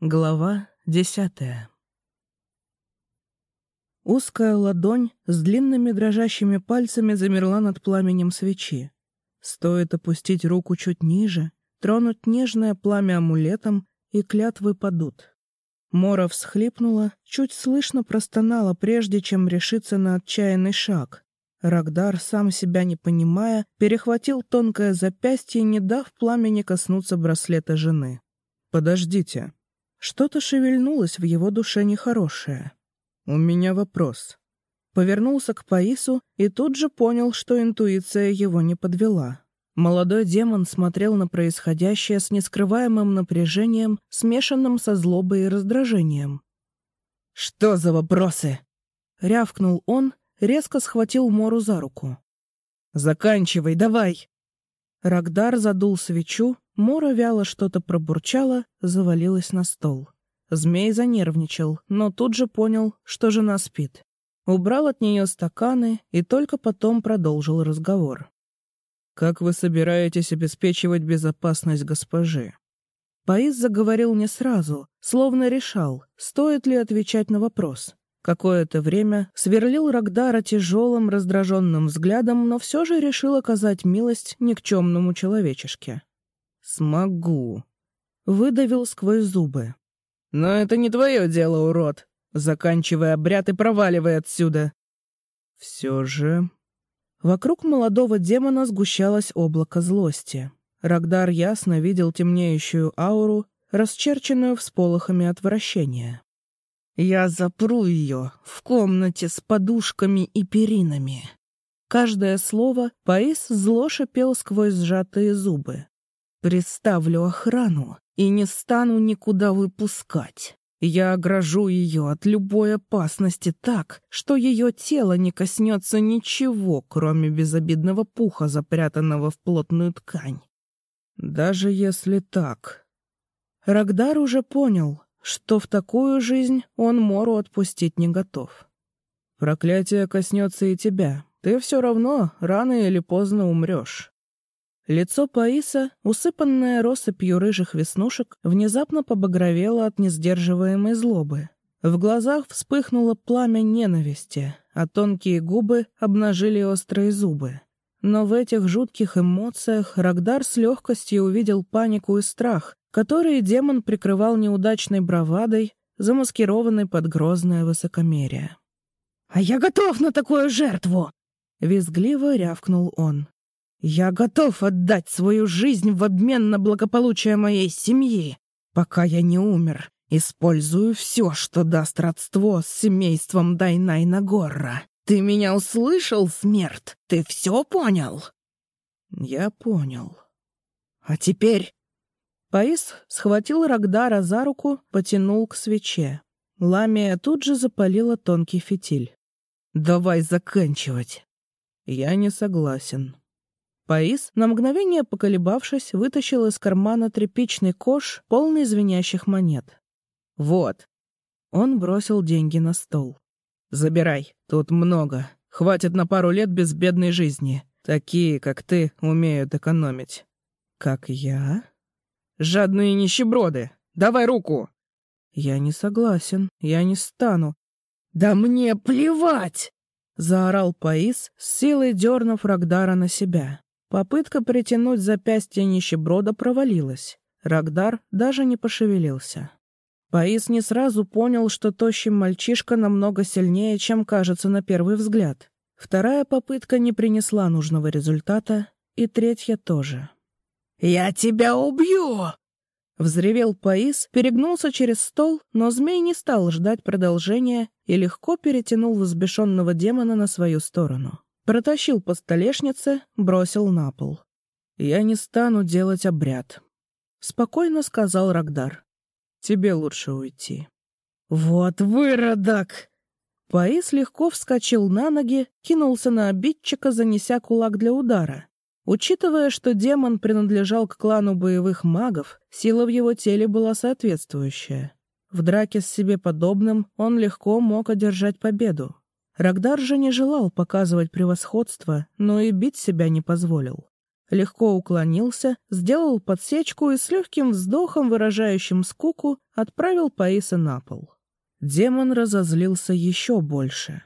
Глава десятая Узкая ладонь с длинными дрожащими пальцами замерла над пламенем свечи. Стоит опустить руку чуть ниже, тронуть нежное пламя амулетом, и клятвы падут. Мора всхлипнула, чуть слышно простонала, прежде чем решиться на отчаянный шаг. Рагдар, сам себя не понимая, перехватил тонкое запястье, не дав пламени коснуться браслета жены. «Подождите», что-то шевельнулось в его душе нехорошее. «У меня вопрос». Повернулся к Паису и тут же понял, что интуиция его не подвела. Молодой демон смотрел на происходящее с нескрываемым напряжением, смешанным со злобой и раздражением. «Что за вопросы?» — рявкнул он, резко схватил Мору за руку. «Заканчивай, давай!» Рагдар задул свечу, Мора вяло что-то пробурчала, завалилась на стол. Змей занервничал, но тут же понял, что жена спит. Убрал от нее стаканы и только потом продолжил разговор. «Как вы собираетесь обеспечивать безопасность госпожи?» Паис заговорил не сразу, словно решал, стоит ли отвечать на вопрос. Какое-то время сверлил Рагдара тяжелым, раздраженным взглядом, но все же решил оказать милость никчемному человечешке. «Смогу», — выдавил сквозь зубы. «Но это не твое дело, урод. Заканчивай обряд и проваливай отсюда». Все же... Вокруг молодого демона сгущалось облако злости. Рагдар ясно видел темнеющую ауру, расчерченную всполохами отвращения. «Я запру ее в комнате с подушками и перинами». Каждое слово Паис зло шипел сквозь сжатые зубы. Приставлю охрану и не стану никуда выпускать. Я огражу ее от любой опасности так, что ее тело не коснется ничего, кроме безобидного пуха, запрятанного в плотную ткань. Даже если так... Рагдар уже понял, что в такую жизнь он Мору отпустить не готов. Проклятие коснется и тебя. Ты все равно рано или поздно умрешь. Лицо Паиса, усыпанное россыпью рыжих веснушек, внезапно побагровело от несдерживаемой злобы. В глазах вспыхнуло пламя ненависти, а тонкие губы обнажили острые зубы. Но в этих жутких эмоциях Рагдар с легкостью увидел панику и страх, которые демон прикрывал неудачной бравадой, замаскированной под грозное высокомерие. «А я готов на такую жертву!» — визгливо рявкнул он. Я готов отдать свою жизнь в обмен на благополучие моей семьи, пока я не умер. Использую все, что даст родство с семейством Дайнайна Горра. Ты меня услышал, смерть? Ты все понял? Я понял. А теперь... Паис схватил Рагдара за руку, потянул к свече. Ламия тут же запалила тонкий фитиль. «Давай заканчивать». «Я не согласен», Паис, на мгновение поколебавшись, вытащил из кармана тряпичный кош, полный звенящих монет. «Вот». Он бросил деньги на стол. «Забирай, тут много. Хватит на пару лет безбедной жизни. Такие, как ты, умеют экономить». «Как я?» «Жадные нищеброды! Давай руку!» «Я не согласен. Я не стану». «Да мне плевать!» — заорал Паис, с силой дернув Рагдара на себя. Попытка притянуть запястье нищеброда провалилась. Рагдар даже не пошевелился. Паис не сразу понял, что тощий мальчишка намного сильнее, чем кажется на первый взгляд. Вторая попытка не принесла нужного результата, и третья тоже. «Я тебя убью!» Взревел Паис, перегнулся через стол, но змей не стал ждать продолжения и легко перетянул взбешенного демона на свою сторону. Протащил по столешнице, бросил на пол. «Я не стану делать обряд», — спокойно сказал Рагдар. «Тебе лучше уйти». «Вот выродок!» Паис легко вскочил на ноги, кинулся на обидчика, занеся кулак для удара. Учитывая, что демон принадлежал к клану боевых магов, сила в его теле была соответствующая. В драке с себе подобным он легко мог одержать победу. Рагдар же не желал показывать превосходство, но и бить себя не позволил. легко уклонился, сделал подсечку и с легким вздохом, выражающим скуку, отправил Паиса на пол. Демон разозлился еще больше.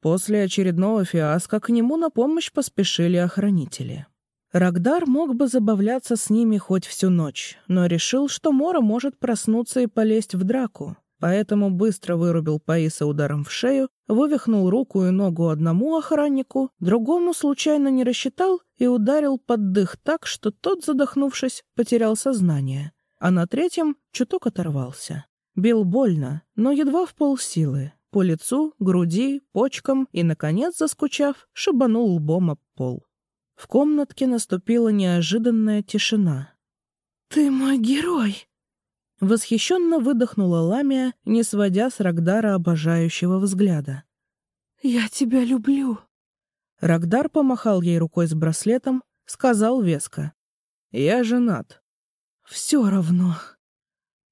После очередного фиаско к нему на помощь поспешили охранители. Рагдар мог бы забавляться с ними хоть всю ночь, но решил, что Мора может проснуться и полезть в драку, поэтому быстро вырубил Паиса ударом в шею, вывихнул руку и ногу одному охраннику, другому случайно не рассчитал и ударил под дых так, что тот, задохнувшись, потерял сознание, а на третьем чуток оторвался. Бил больно, но едва в полсилы, по лицу, груди, почкам и, наконец, заскучав, шибанул лбом об пол. В комнатке наступила неожиданная тишина. «Ты мой герой!» Восхищенно выдохнула Ламия, не сводя с Рагдара обожающего взгляда. «Я тебя люблю!» Рагдар помахал ей рукой с браслетом, сказал веско. «Я женат». «Все равно».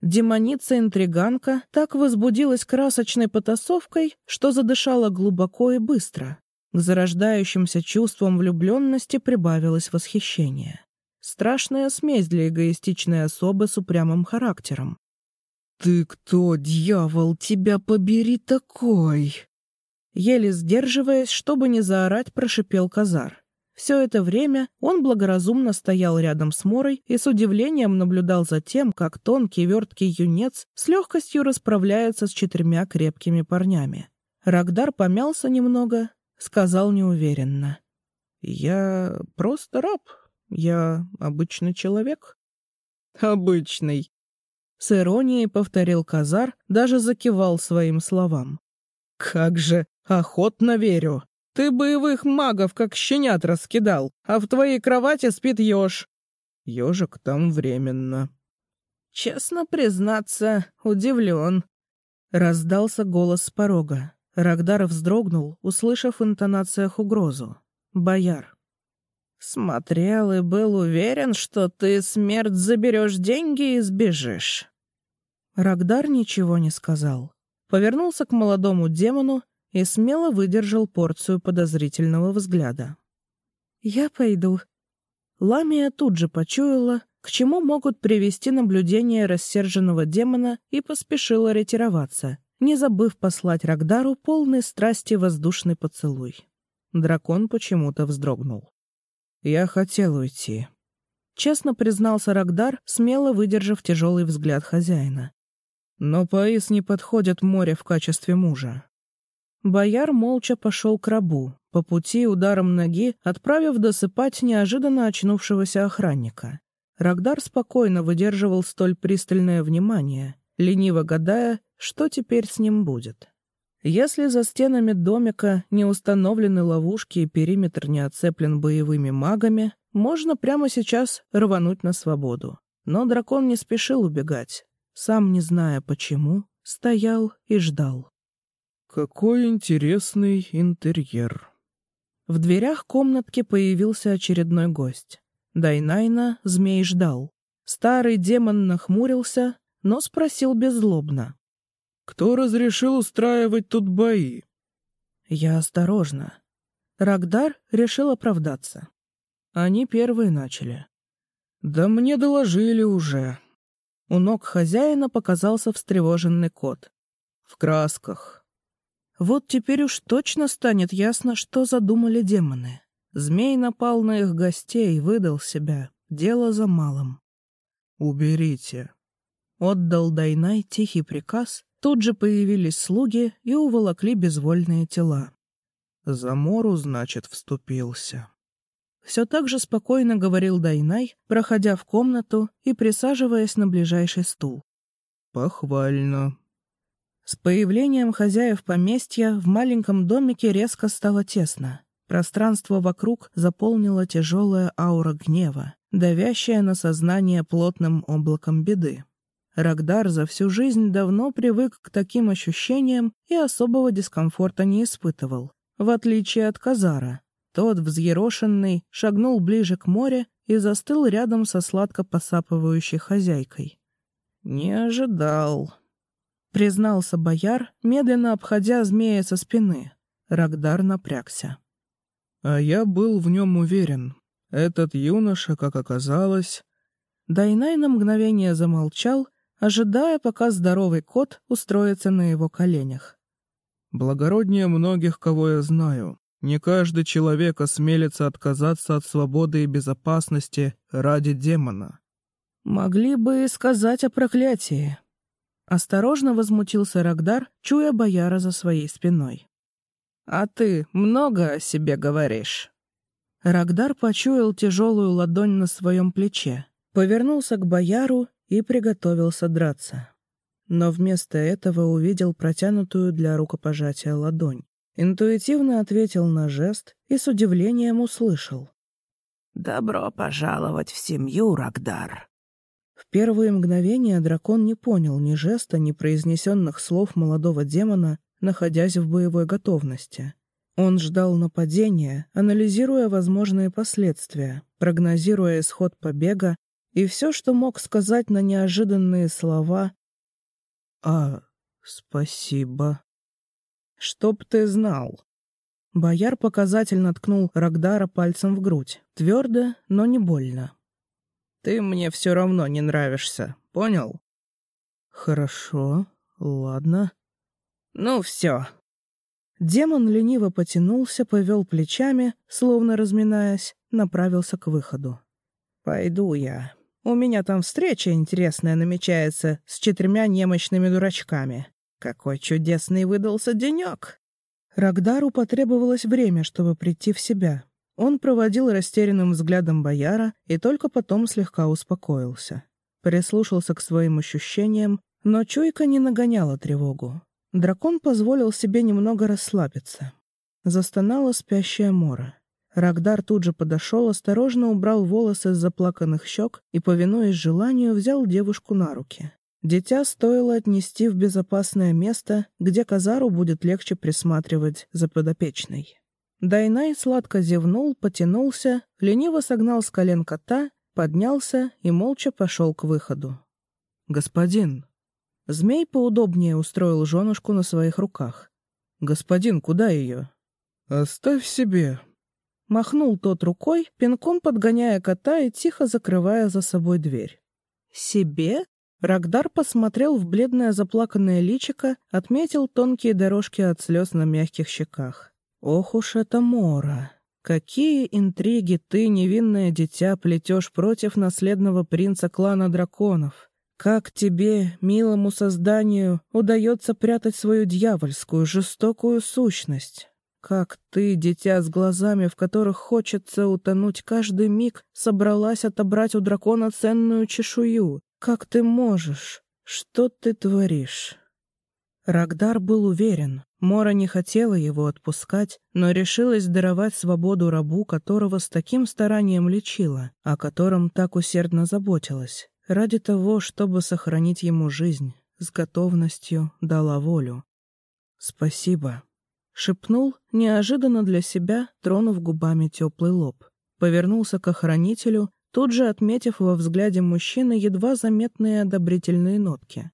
Демоница-интриганка так возбудилась красочной потасовкой, что задышала глубоко и быстро. К зарождающимся чувствам влюбленности прибавилось восхищение. Страшная смесь для эгоистичной особы с упрямым характером. «Ты кто, дьявол, тебя побери такой?» Еле сдерживаясь, чтобы не заорать, прошипел Казар. Все это время он благоразумно стоял рядом с Морой и с удивлением наблюдал за тем, как тонкий верткий юнец с легкостью расправляется с четырьмя крепкими парнями. Рагдар помялся немного, сказал неуверенно. «Я просто раб, я обычный человек. Обычный. С иронией повторил Казар, даже закивал своим словам. Как же, охотно верю. Ты боевых магов как щенят раскидал, а в твоей кровати спит еж. Ежик там временно. Честно признаться, удивлен. Раздался голос с порога. Рагдар вздрогнул, услышав в интонациях угрозу. «Бояр». Смотрел и был уверен, что ты смерть заберешь деньги и сбежишь. Рагдар ничего не сказал. Повернулся к молодому демону и смело выдержал порцию подозрительного взгляда. «Я пойду». Ламия тут же почуяла, к чему могут привести наблюдения рассерженного демона, и поспешила ретироваться, не забыв послать Рагдару полный страсти воздушный поцелуй. Дракон почему-то вздрогнул. «Я хотел уйти», — честно признался Рагдар, смело выдержав тяжелый взгляд хозяина. «Но Паис не подходит море в качестве мужа». Бояр молча пошел к рабу, по пути ударом ноги отправив досыпать неожиданно очнувшегося охранника. Рагдар спокойно выдерживал столь пристальное внимание, лениво гадая, что теперь с ним будет. Если за стенами домика не установлены ловушки и периметр не оцеплен боевыми магами, можно прямо сейчас рвануть на свободу. Но дракон не спешил убегать. Сам не зная почему, стоял и ждал. «Какой интересный интерьер!» В дверях комнатки появился очередной гость. Дайнайна змей ждал. Старый демон нахмурился, но спросил беззлобно. Кто разрешил устраивать тут бои? Я осторожно. Рагдар решил оправдаться. Они первые начали. Да мне доложили уже. У ног хозяина показался встревоженный кот. В красках. Вот теперь уж точно станет ясно, что задумали демоны. Змей напал на их гостей, выдал себя. Дело за малым. «Уберите», — отдал Дайнай тихий приказ, Тут же появились слуги и уволокли безвольные тела. «За Мору, значит, вступился». Все так же спокойно говорил Дайнай, проходя в комнату и присаживаясь на ближайший стул. «Похвально». С появлением хозяев поместья в маленьком домике резко стало тесно. Пространство вокруг заполнила тяжелая аура гнева, давящая на сознание плотным облаком беды. Рагдар за всю жизнь давно привык к таким ощущениям и особого дискомфорта не испытывал, в отличие от Казара. Тот, взъерошенный, шагнул ближе к морю и застыл рядом со сладко посапывающей хозяйкой. «Не ожидал», — признался бояр, медленно обходя змея со спины. Рагдар напрягся. «А я был в нем уверен. Этот юноша, как оказалось...» Дайнай на мгновение замолчал, ожидая, пока здоровый кот устроится на его коленях. «Благороднее многих, кого я знаю. Не каждый человек осмелится отказаться от свободы и безопасности ради демона». «Могли бы сказать о проклятии». Осторожно возмутился Рагдар, чуя бояра за своей спиной. «А ты много о себе говоришь?» Рагдар почуял тяжелую ладонь на своем плече, повернулся к бояру и приготовился драться. Но вместо этого увидел протянутую для рукопожатия ладонь. Интуитивно ответил на жест и с удивлением услышал. «Добро пожаловать в семью, Рагдар!» В первые мгновения дракон не понял ни жеста, ни произнесенных слов молодого демона, находясь в боевой готовности. Он ждал нападения, анализируя возможные последствия, прогнозируя исход побега и все, что мог сказать на неожиданные слова «А, спасибо». «Чтоб ты знал». Бояр показательно ткнул Рагдара пальцем в грудь, твердо, но не больно. «Ты мне все равно не нравишься, понял?» «Хорошо, ладно». «Ну все». Демон лениво потянулся, повел плечами, словно разминаясь, направился к выходу. «Пойду я. У меня там встреча интересная намечается с четырьмя немощными дурачками. Какой чудесный выдался денек!» Рагдару потребовалось время, чтобы прийти в себя. Он проводил растерянным взглядом бояра и только потом слегка успокоился. Прислушался к своим ощущениям, но чуйка не нагоняла тревогу. Дракон позволил себе немного расслабиться. Застонала спящая Мора. Рагдар тут же подошел, осторожно убрал волосы с заплаканных щек и, повинуясь желанию, взял девушку на руки. Дитя стоило отнести в безопасное место, где Казару будет легче присматривать за подопечной. Дайнай сладко зевнул, потянулся, лениво согнал с колен кота, поднялся и молча пошел к выходу. «Господин!» Змей поудобнее устроил женушку на своих руках. «Господин, куда ее?» «Оставь себе», Махнул тот рукой, пинком подгоняя кота и тихо закрывая за собой дверь. «Себе?» Рагдар посмотрел в бледное заплаканное личико, отметил тонкие дорожки от слез на мягких щеках. «Ох уж это Мора! Какие интриги ты, невинное дитя, плетешь против наследного принца клана драконов! Как тебе, милому созданию, удается прятать свою дьявольскую, жестокую сущность?» Как ты, дитя с глазами, в которых хочется утонуть каждый миг, собралась отобрать у дракона ценную чешую? Как ты можешь? Что ты творишь?» Рагдар был уверен. Мора не хотела его отпускать, но решилась даровать свободу рабу, которого с таким старанием лечила, о котором так усердно заботилась, ради того, чтобы сохранить ему жизнь, с готовностью дала волю. «Спасибо», Шепнул, неожиданно для себя, тронув губами теплый лоб. Повернулся к охранителю, тут же отметив во взгляде мужчины едва заметные одобрительные нотки.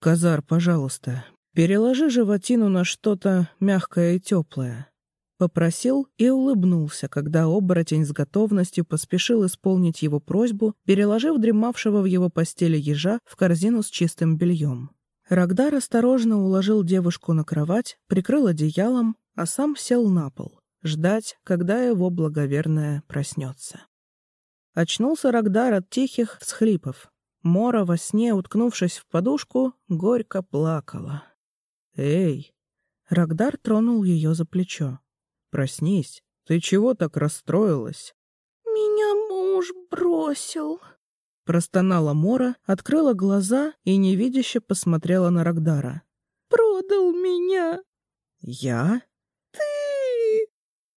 «Казар, пожалуйста, переложи животину на что-то мягкое и теплое». Попросил и улыбнулся, когда оборотень с готовностью поспешил исполнить его просьбу, переложив дремавшего в его постели ежа в корзину с чистым бельем. Рагдар осторожно уложил девушку на кровать, прикрыл одеялом, а сам сел на пол, ждать, когда его благоверная проснется. Очнулся Рагдар от тихих всхлипов. Мора во сне, уткнувшись в подушку, горько плакала. «Эй!» Рагдар тронул ее за плечо. «Проснись, ты чего так расстроилась?» «Меня муж бросил», Простонала Мора, открыла глаза и невидяще посмотрела на Рагдара. «Продал меня!» «Я?» «Ты!»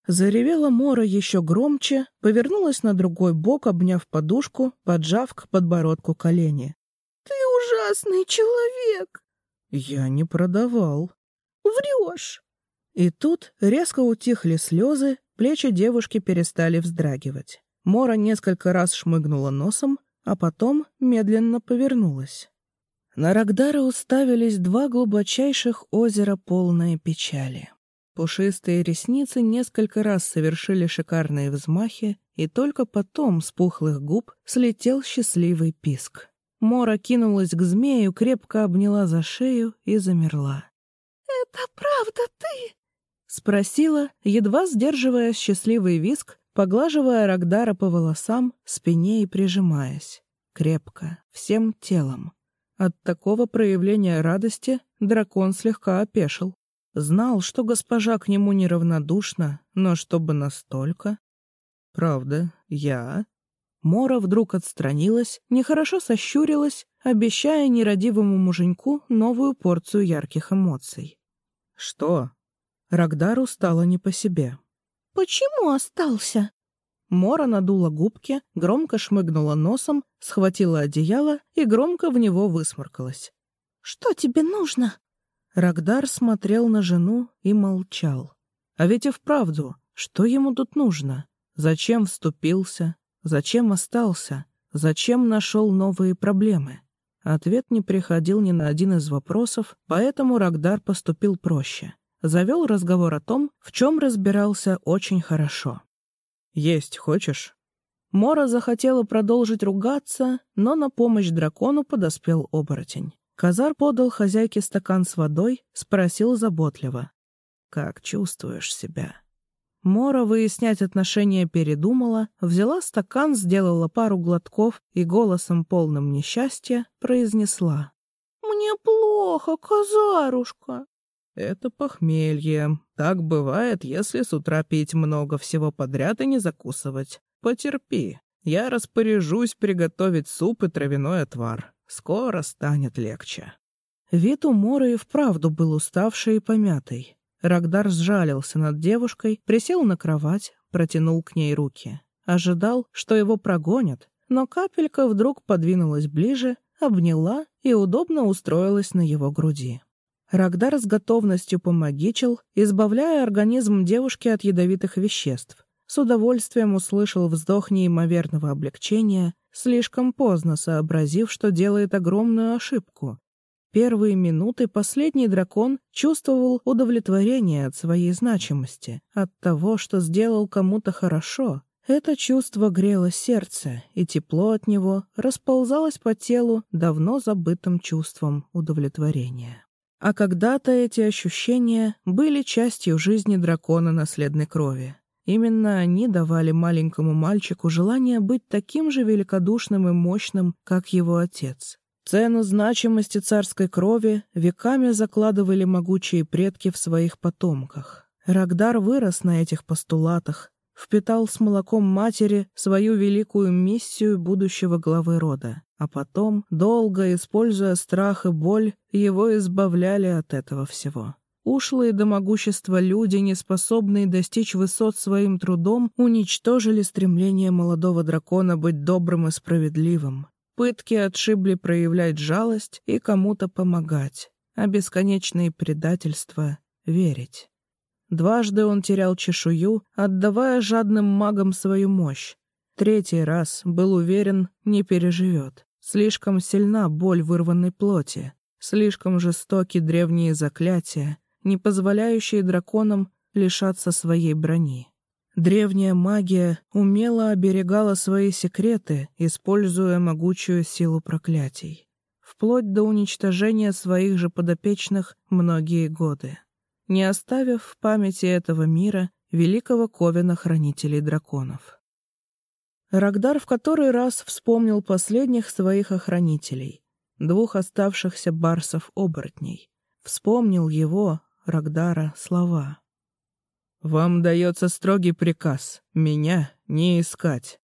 Заревела Мора еще громче, повернулась на другой бок, обняв подушку, поджав к подбородку колени. «Ты ужасный человек!» «Я не продавал». «Врешь!» И тут резко утихли слезы, плечи девушки перестали вздрагивать. Мора несколько раз шмыгнула носом, а потом медленно повернулась. На Рагдара уставились два глубочайших озера, полные печали. Пушистые ресницы несколько раз совершили шикарные взмахи, и только потом с пухлых губ слетел счастливый писк. Мора кинулась к змею, крепко обняла за шею и замерла. «Это правда ты?» — спросила, едва сдерживая счастливый виск, поглаживая Рагдара по волосам, спине и прижимаясь. Крепко, всем телом. От такого проявления радости дракон слегка опешил. Знал, что госпожа к нему неравнодушна, но чтобы настолько... Правда, я... Мора вдруг отстранилась, нехорошо сощурилась, обещая нерадивому муженьку новую порцию ярких эмоций. «Что?» Рагдару стало не по себе. «Почему остался?» Мора надула губки, громко шмыгнула носом, схватила одеяло и громко в него высморкалась. «Что тебе нужно?» Рагдар смотрел на жену и молчал. А ведь и вправду, что ему тут нужно? Зачем вступился? Зачем остался? Зачем нашел новые проблемы? Ответ не приходил ни на один из вопросов, поэтому Рагдар поступил проще. Завел разговор о том, в чем разбирался очень хорошо. «Есть хочешь?» Мора захотела продолжить ругаться, но на помощь дракону подоспел оборотень. Казар подал хозяйке стакан с водой, спросил заботливо. «Как чувствуешь себя?» Мора выяснять отношения передумала, взяла стакан, сделала пару глотков и голосом полным несчастья произнесла. «Мне плохо, Казарушка». «Это похмелье. Так бывает, если с утра пить много всего подряд и не закусывать. Потерпи. Я распоряжусь приготовить суп и травяной отвар. Скоро станет легче. Вид у Моры и вправду был уставший и помятый. Рагдар сжалился над девушкой, присел на кровать, протянул к ней руки. Ожидал, что его прогонят, но капелька вдруг подвинулась ближе, обняла и удобно устроилась на его груди. Рагдар с готовностью помогичил, избавляя организм девушки от ядовитых веществ. С удовольствием услышал вздох неимоверного облегчения, слишком поздно сообразив, что делает огромную ошибку. Первые минуты последний дракон чувствовал удовлетворение от своей значимости, от того, что сделал кому-то хорошо. Это чувство грело сердце, и тепло от него расползалось по телу давно забытым чувством удовлетворения. А когда-то эти ощущения были частью жизни дракона наследной крови. Именно они давали маленькому мальчику желание быть таким же великодушным и мощным, как его отец. Цену значимости царской крови веками закладывали могучие предки в своих потомках. Рагдар вырос на этих постулатах, впитал с молоком матери свою великую миссию будущего главы рода, а потом, долго используя страх и боль, его избавляли от этого всего. Ушлые до могущества люди, не способные достичь высот своим трудом, уничтожили стремление молодого дракона быть добрым и справедливым. Пытки отшибли проявлять жалость и кому-то помогать, а бесконечные предательства — верить. Дважды он терял чешую, отдавая жадным магам свою мощь. Третий раз был уверен, не переживет. Слишком сильна боль вырванной плоти, слишком жестоки древние заклятия, не позволяющие драконам лишаться своей брони. Древняя магия умело оберегала свои секреты, используя могучую силу проклятий, вплоть до уничтожения своих же подопечных многие годы, не оставив в памяти этого мира великого ковена хранителей драконов. Рагдар в который раз вспомнил последних своих охранителей, двух оставшихся барсов-оборотней. Вспомнил его, Рагдара слова. «Вам дается строгий приказ — меня не искать».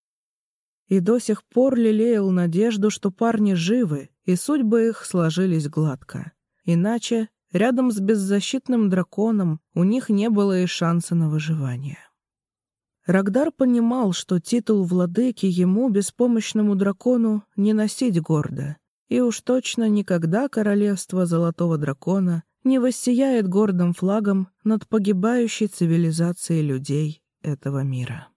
И до сих пор лелеял надежду, что парни живы, и судьбы их сложились гладко. Иначе, рядом с беззащитным драконом, у них не было и шанса на выживание. Рагдар понимал, что титул владыки ему, беспомощному дракону, не носить гордо, и уж точно никогда королевство Золотого Дракона не воссияет гордым флагом над погибающей цивилизацией людей этого мира.